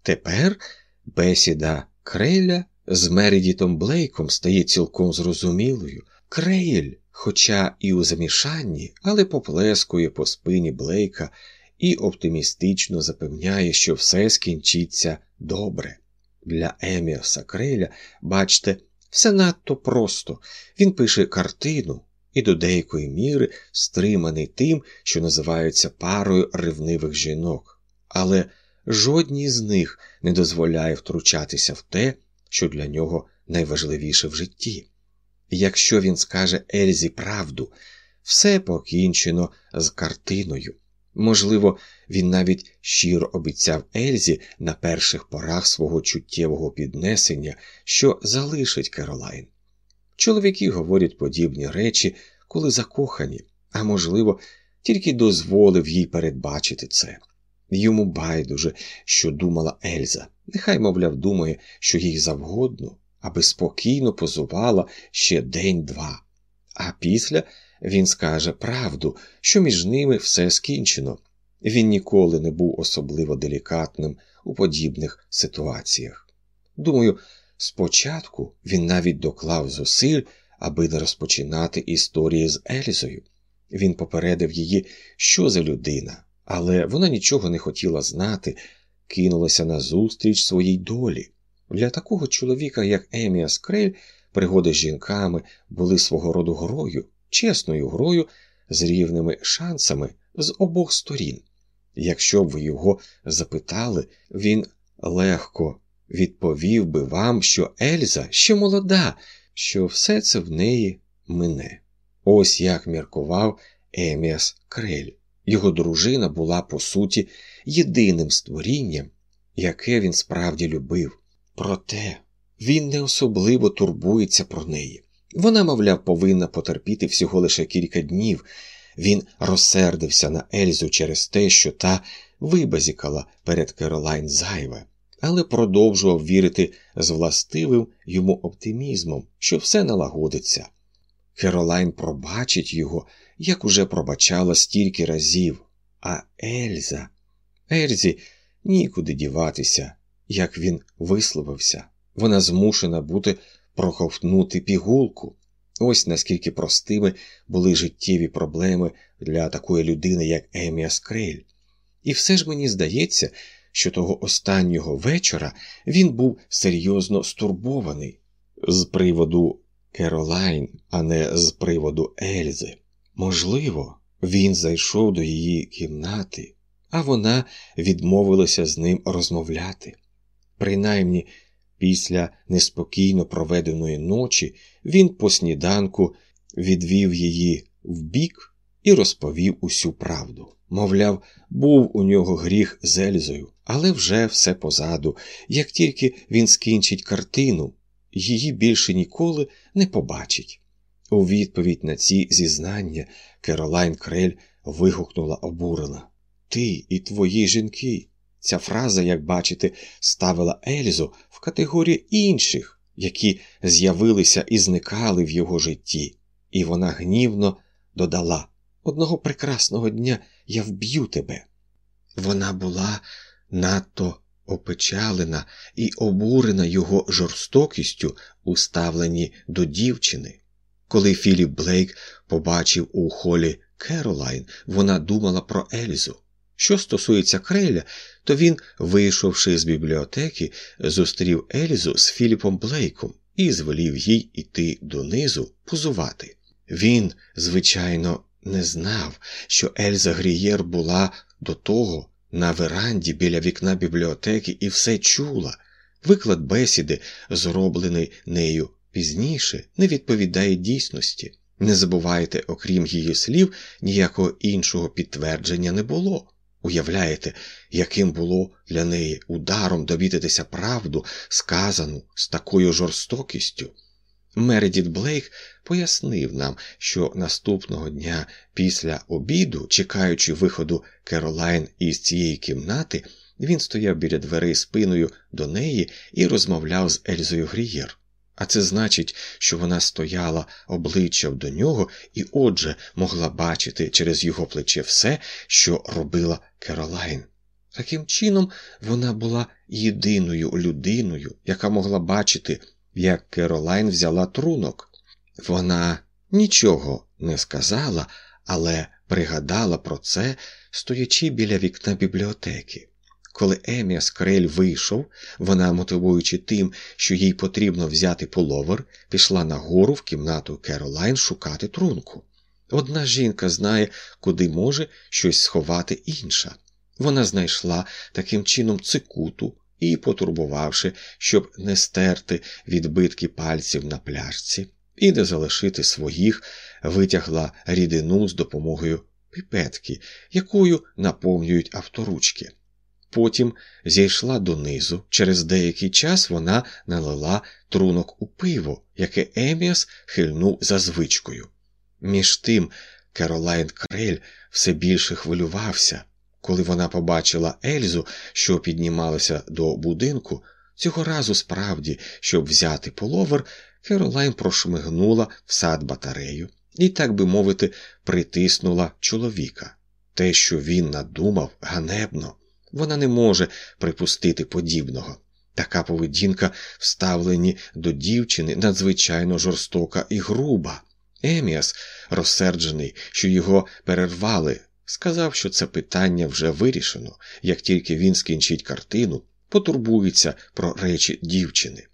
Тепер бесіда Креля з Мередітом Блейком стає цілком зрозумілою. Крейль, хоча і у замішанні, але поплескує по спині Блейка і оптимістично запевняє, що все скінчиться добре. Для Еміаса Креля, бачте, все надто просто. Він пише картину і до деякої міри стриманий тим, що називається парою ревнивих жінок, але жодній з них не дозволяє втручатися в те, що для нього найважливіше в житті. Якщо він скаже Ельзі правду, все покінчено з картиною. Можливо, він навіть щиро обіцяв Ельзі на перших порах свого чуттєвого піднесення, що залишить Керолайн. Чоловіки говорять подібні речі, коли закохані, а можливо, тільки дозволив їй передбачити це. Йому байдуже, що думала Ельза. Нехай, мовляв, думає, що їй завгодно, аби спокійно позувала ще день-два. А після він скаже правду, що між ними все скінчено. Він ніколи не був особливо делікатним у подібних ситуаціях. Думаю, спочатку він навіть доклав зусиль, аби не розпочинати історії з Ельзою. Він попередив її, що за людина, але вона нічого не хотіла знати, кинулася назустріч своїй долі. Для такого чоловіка, як Еміа Скрель, пригоди з жінками були свого роду грою, чесною грою з рівними шансами з обох сторін. Якщо б ви його запитали, він легко відповів би вам, що Ельза ще молода, що все це в неї мине. Ось як міркував Еміас Крель. Його дружина була, по суті, єдиним створінням, яке він справді любив. Проте він не особливо турбується про неї. Вона, мовляв, повинна потерпіти всього лише кілька днів. Він розсердився на Ельзу через те, що та вибазікала перед Керолайн зайве, але продовжував вірити з властивим йому оптимізмом, що все налагодиться. Керолайн пробачить його, як уже пробачала стільки разів, а Ельза. Ельзі нікуди діватися, як він висловився. Вона змушена бути проковтнути пігулку. Ось наскільки простими були життєві проблеми для такої людини, як Еміа Скрель. І все ж мені здається, що того останнього вечора він був серйозно стурбований з приводу Керолайн, а не з приводу Ельзи. Можливо, він зайшов до її кімнати, а вона відмовилася з ним розмовляти. Принаймні, після неспокійно проведеної ночі він по сніданку відвів її вбік і розповів усю правду. Мовляв, був у нього гріх з Ельзою, але вже все позаду, як тільки він скінчить картину, її більше ніколи не побачить. У відповідь на ці зізнання Керолайн Крель вигукнула обурена Ти і твої жінки. Ця фраза, як бачите, ставила Ельзу в категорію інших, які з'явилися і зникали в його житті, і вона гнівно додала Одного прекрасного дня я вб'ю тебе. Вона була надто опечалена і обурена його жорстокістю у ставленні до дівчини. Коли Філіп Блейк побачив у холі Керолайн, вона думала про Ельзу. Що стосується Креля, то він, вийшовши з бібліотеки, зустрів Ельзу з Філіпом Блейком і звелів їй іти донизу позувати. Він, звичайно, не знав, що Ельза Грієр була до того на веранді біля вікна бібліотеки і все чула. Виклад бесіди, зроблений нею пізніше, не відповідає дійсності. Не забувайте, окрім її слів, ніякого іншого підтвердження не було. Уявляєте, яким було для неї ударом довідатися правду, сказану з такою жорстокістю. Мередіт Блейк пояснив нам, що наступного дня після обіду, чекаючи виходу Керолайн із цієї кімнати, він стояв біля дверей спиною до неї і розмовляв з Ельзою Грієр. А це значить, що вона стояла обличчям до нього і, отже, могла бачити через його плече все, що робила Керолайн. Таким чином, вона була єдиною людиною, яка могла бачити, як Керолайн взяла трунок. Вона нічого не сказала, але пригадала про це, стоячи біля вікна бібліотеки. Коли Емія Скрель вийшов, вона, мотивуючи тим, що їй потрібно взяти половер, пішла нагору в кімнату Керолайн шукати трунку. Одна жінка знає, куди може щось сховати інша. Вона знайшла таким чином цикуту і, потурбувавши, щоб не стерти відбитки пальців на пляшці і не залишити своїх, витягла рідину з допомогою піпетки, якою наповнюють авторучки. Потім зійшла донизу. Через деякий час вона налила трунок у пиво, яке Еміас хильнув за звичкою. Між тим, Керолайн Крель все більше хвилювався. Коли вона побачила Ельзу, що піднімалася до будинку, цього разу справді, щоб взяти половер, Керолайн прошмигнула в сад батарею і, так би мовити, притиснула чоловіка. Те, що він надумав, ганебно, вона не може припустити подібного. Така поведінка, вставлені до дівчини, надзвичайно жорстока і груба. Еміас, розсерджений, що його перервали, сказав, що це питання вже вирішено, як тільки він скінчить картину, потурбується про речі дівчини.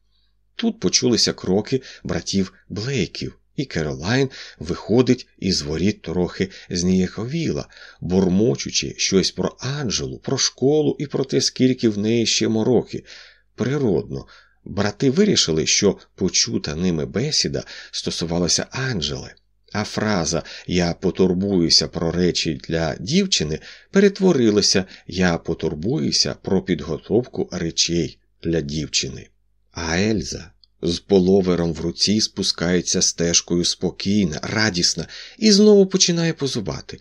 Тут почулися кроки братів Блейків, і Керолайн виходить із воріт трохи зніяковіла, бурмочучи щось про Анджелу, про школу і про те, скільки в неї ще мороки. Природно, брати вирішили, що почута ними бесіда стосувалася Анджели, а фраза Я потурбуюся про речі для дівчини перетворилася Я потурбуюся про підготовку речей для дівчини. А Ельза з половером в руці спускається стежкою спокійна, радісна, і знову починає позувати.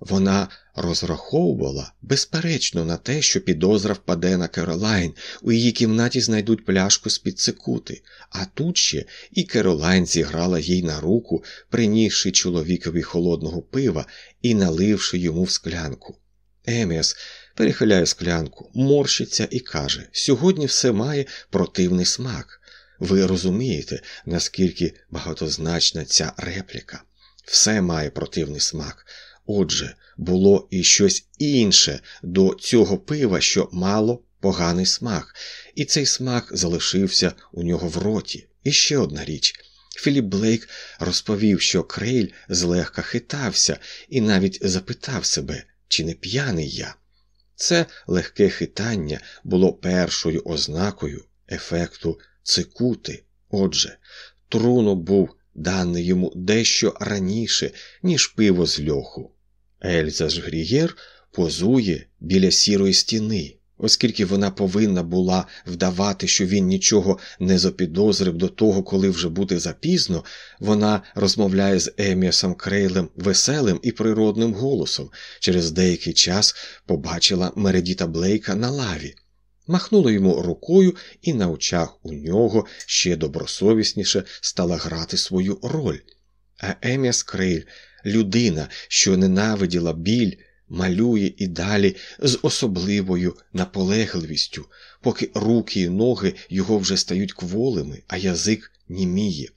Вона розраховувала безперечно на те, що підозра впаде на Керолайн, у її кімнаті знайдуть пляшку з під цикути, а тут ще і Керолайн зіграла їй на руку, принісши чоловікові холодного пива і наливши йому в склянку. Еміас перехиляє склянку, морщиться і каже: сьогодні все має противний смак. Ви розумієте, наскільки багатозначна ця репліка. Все має противний смак. Отже, було і щось інше до цього пива, що мало поганий смак, і цей смак залишився у нього в роті. І ще одна річ. Філіп Блейк розповів, що Крейль злегка хитався і навіть запитав себе, чи не п'яний я. Це легке хитання було першою ознакою ефекту цикути. Отже, трунок був даний йому дещо раніше, ніж пиво з льоху. Ельза ж Грієр позує біля сірої стіни, оскільки вона повинна була вдавати, що він нічого не запідозрив до того, коли вже буде запізно, вона розмовляє з Еміасом Крейлем веселим і природним голосом. Через деякий час побачила Мередіта Блейка на лаві махнула йому рукою, і на очах у нього ще добросовісніше стала грати свою роль. А Еміас Крейль, людина, що ненавиділа біль, малює і далі з особливою наполегливістю, поки руки і ноги його вже стають кволими, а язик німіє.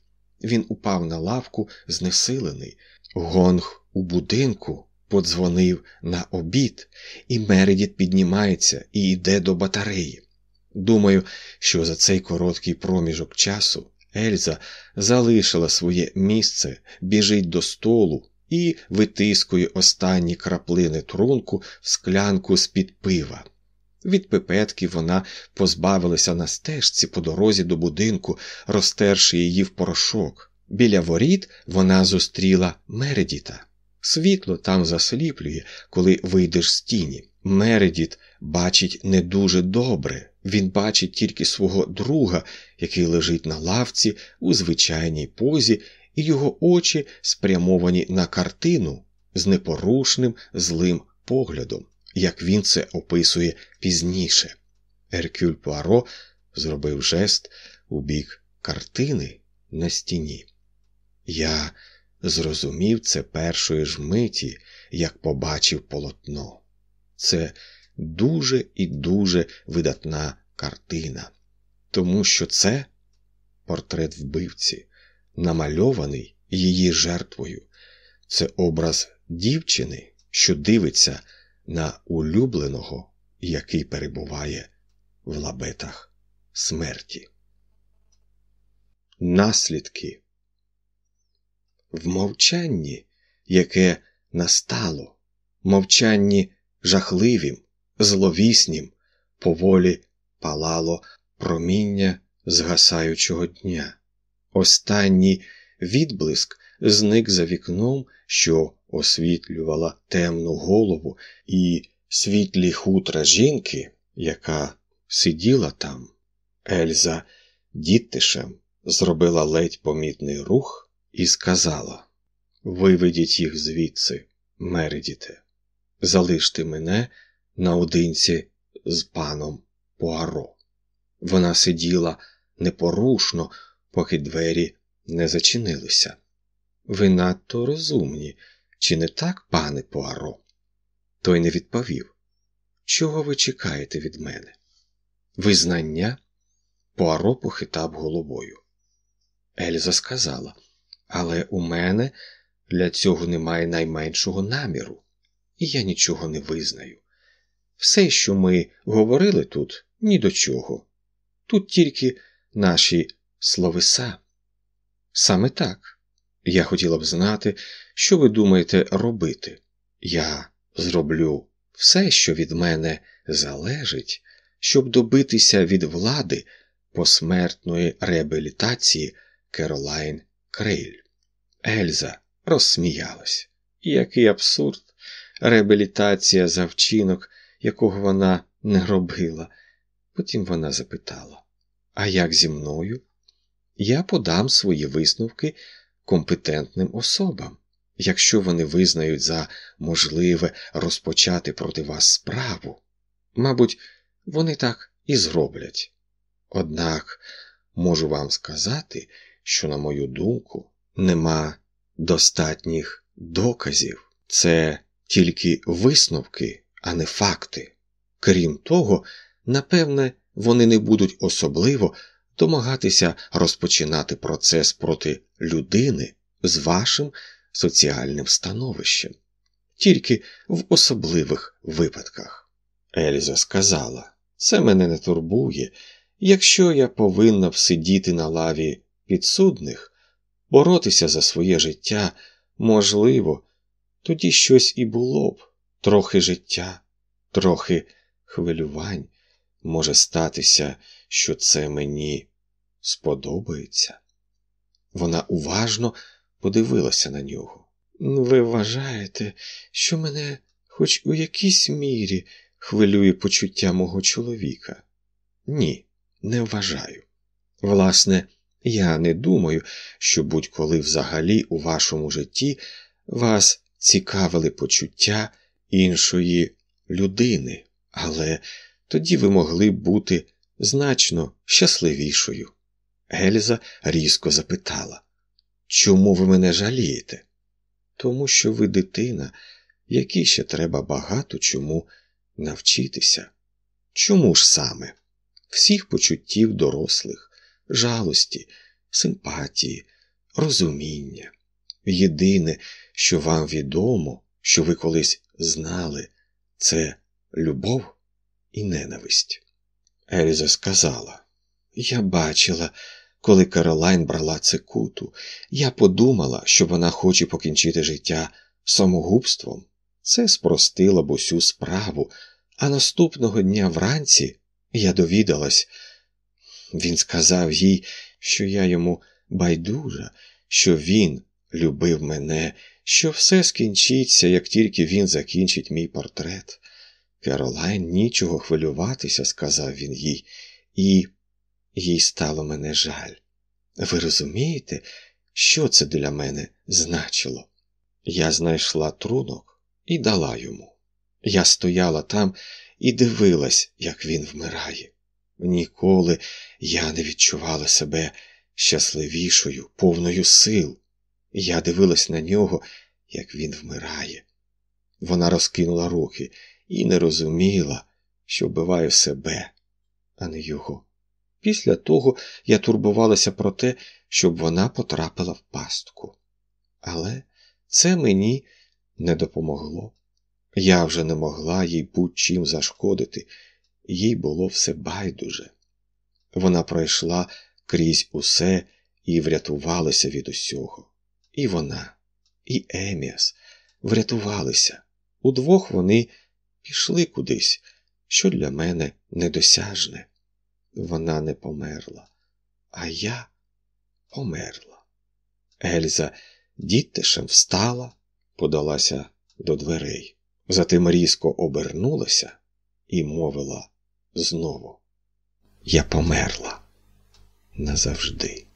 Він упав на лавку, знесилений. Гонг у будинку подзвонив на обід, і Мередіт піднімається і йде до батареї. Думаю, що за цей короткий проміжок часу Ельза залишила своє місце, біжить до столу і витискує останні краплини трунку в склянку з-під пива. Від пипетки вона позбавилася на стежці по дорозі до будинку, розтерши її в порошок. Біля воріт вона зустріла Мередіта. Світло там засліплює, коли вийдеш з тіні. Мередіт бачить не дуже добре, він бачить тільки свого друга, який лежить на лавці у звичайній позі, і його очі спрямовані на картину з непорушним злим поглядом, як він це описує пізніше. Еркюль Пуаро зробив жест у бік картини на стіні. Я зрозумів це першої ж миті, як побачив полотно. Це дуже і дуже видатна картина, тому що це портрет вбивці, намальований її жертвою. Це образ дівчини, що дивиться на улюбленого, який перебуває в лабетах смерті. Наслідки в мовчанні, яке настало, мовчанні жахливім, зловіснім, поволі палало проміння згасаючого дня. Останній відблиск зник за вікном, що освітлювала темну голову і світлі хутра жінки, яка сиділа там. Ельза діттишем зробила ледь помітний рух і сказала: Виведіть їх звідси, Мередіте, залиште мене наодинці з паном Пуаро. Вона сиділа непорушно, поки двері не зачинилися. Ви надто розумні, чи не так, пане Пуаро? Той не відповів. Чого ви чекаєте від мене? Визнання? Пуаро похитав головою. Ельза сказала, але у мене для цього немає найменшого наміру, і я нічого не визнаю. Все, що ми говорили тут, ні до чого. Тут тільки наші словеса. Саме так. Я хотіла б знати, що ви думаєте робити. Я зроблю все, що від мене залежить, щоб добитися від влади посмертної реабілітації Керолайн Крейль. Ельза розсміялась. Який абсурд, реабілітація за вчинок, якого вона не робила. Потім вона запитала: А як зі мною? Я подам свої висновки компетентним особам, якщо вони визнають за можливе розпочати проти вас справу. Мабуть, вони так і зроблять. Однак можу вам сказати, що, на мою думку, нема достатніх доказів, це тільки висновки, а не факти. Крім того, напевне, вони не будуть особливо домагатися розпочинати процес проти людини з вашим соціальним становищем, тільки в особливих випадках. Ельза сказала, це мене не турбує, якщо я повинна всидіти на лаві підсудних, боротися за своє життя, можливо, тоді щось і було б, трохи життя, трохи хвилювань. Може статися, що це мені сподобається. Вона уважно подивилася на нього. Ви вважаєте, що мене хоч у якійсь мірі хвилює почуття мого чоловіка? Ні, не вважаю. Власне, я не думаю, що будь-коли взагалі у вашому житті вас цікавили почуття іншої людини, але тоді ви могли бути значно щасливішою. Ельза різко запитала Чому ви мене жалієте? Тому що ви дитина, якій ще треба багато чому навчитися. Чому ж саме? Всіх почуттів дорослих, жалості, симпатії, розуміння. Єдине, що вам відомо, що ви колись знали, це любов і ненависть. Ельза сказала: Я бачила, коли Каролайн брала цикуту, я подумала, що вона хоче покінчити життя самогубством. Це спростило б усю справу, а наступного дня вранці я довідалась, він сказав їй, що я йому байдужа, що він любив мене, що все скінчиться, як тільки він закінчить мій портрет. Керолайн нічого хвилюватися, сказав він їй, і їй стало мене жаль. Ви розумієте, що це для мене значило? Я знайшла трунок і дала йому. Я стояла там і дивилась, як він вмирає. Ніколи я не відчувала себе щасливішою, повною сил. Я дивилась на нього, як він вмирає. Вона розкинула руки і не розуміла, що вбиваю себе, а не його. Після того я турбувалася про те, щоб вона потрапила в пастку. Але це мені не допомогло. Я вже не могла їй будь-чим зашкодити, їй було все байдуже. Вона пройшла крізь усе і врятувалася від усього. І вона, і Еміас врятувалися. Удвох вони пішли кудись, що для мене недосяжне. Вона не померла, а я померла. Ельза діттишем встала, подалася до дверей, затим різко обернулася і мовила знову: Я померла назавжди.